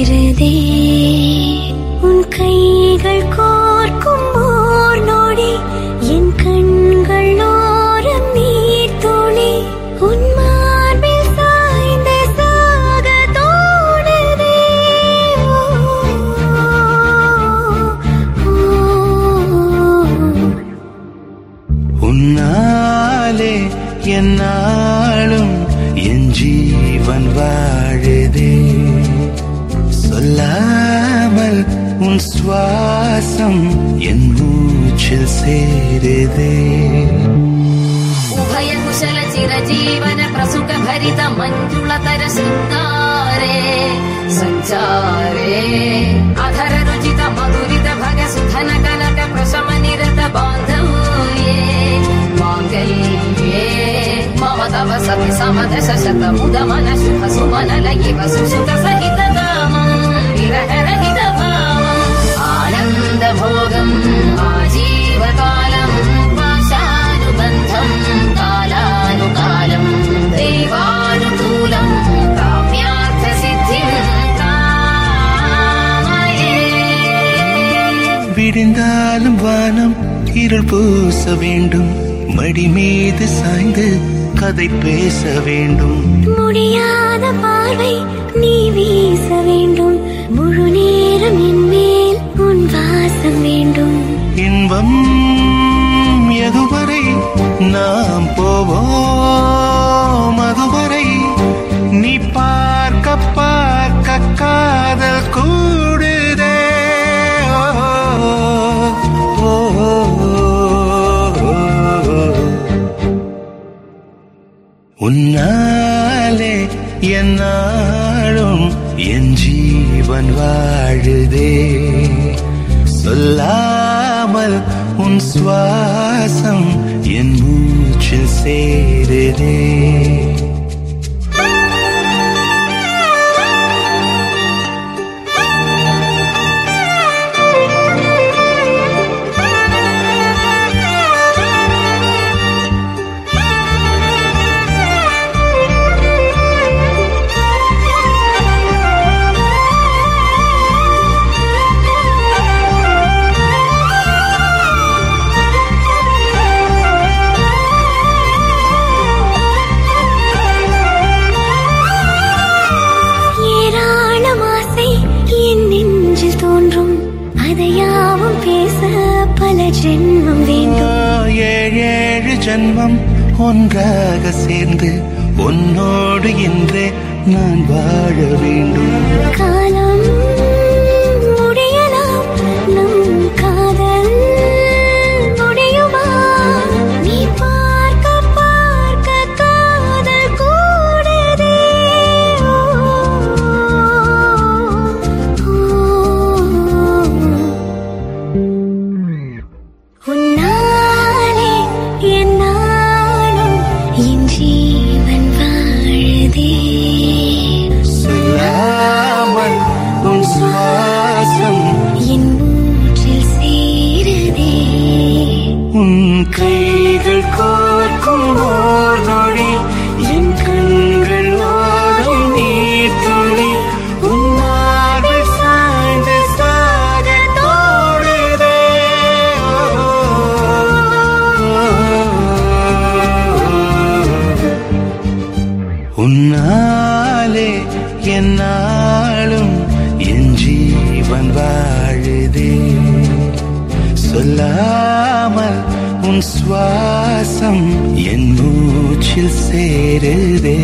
சேருதே உன் கைகள் கோர்க்கும் ஓர் நொடி என் கண்கள் ஓரம் நீர் துளி. உன் மார்பில் சாக தோணுதே உன்னாலே ्वासं उभय कुशल चिर जीवन प्रसुत भरित मञ्जुळर सुन्दरे सञ्चारे अधररुचित मधुरित भग सुधन कनक प्रशमनिरत बान्धव मम तव सति समध शशतमुदमन सुख सुमन लगिव सुसुख सहित भोगम् आजीवकालम् पाशानुबन्धम् कालानुकालम् देवानुकूलम् काम्यार्थ सिद्धिम् कामये விடிந்தாலும் வானம் இருள் பூச வேண்டும் மடி மீது சாய்ந்து கதை பேச வேண்டும் முடியாத பார்வை நீ வீச வேண்டும் முழு நேரம் என் இன்பம் எதுவரை நாம் போவோம்? அதுவரை நீ பார்க்க பார்க்க காதல் கூடுதே. உன்னாலே என்னாலும் என் ஜீவன் வாழுதே. சொல்லாமல் உன் சுவாசம் என் மூச்சில் சேருதே. ஜென்மம் வேண்டும். ஏழேழு ஜன்மம் ஒன்றாக சேர்ந்து உன்னோடு இன்றே நான் வாழ வேண்டும். காலம் கைகள் கோர்க்கும் ஓர் நொடி என் கண்கள் ஓடும் நீர் துளி. உன் சாய்ந்து சாக தோடுதே உன்னாலே என்னாலும் என் ஜீவன் வாழுதே. சொல்லாமல் உன் சுவாசம் என் மூச்சில் சேருதே.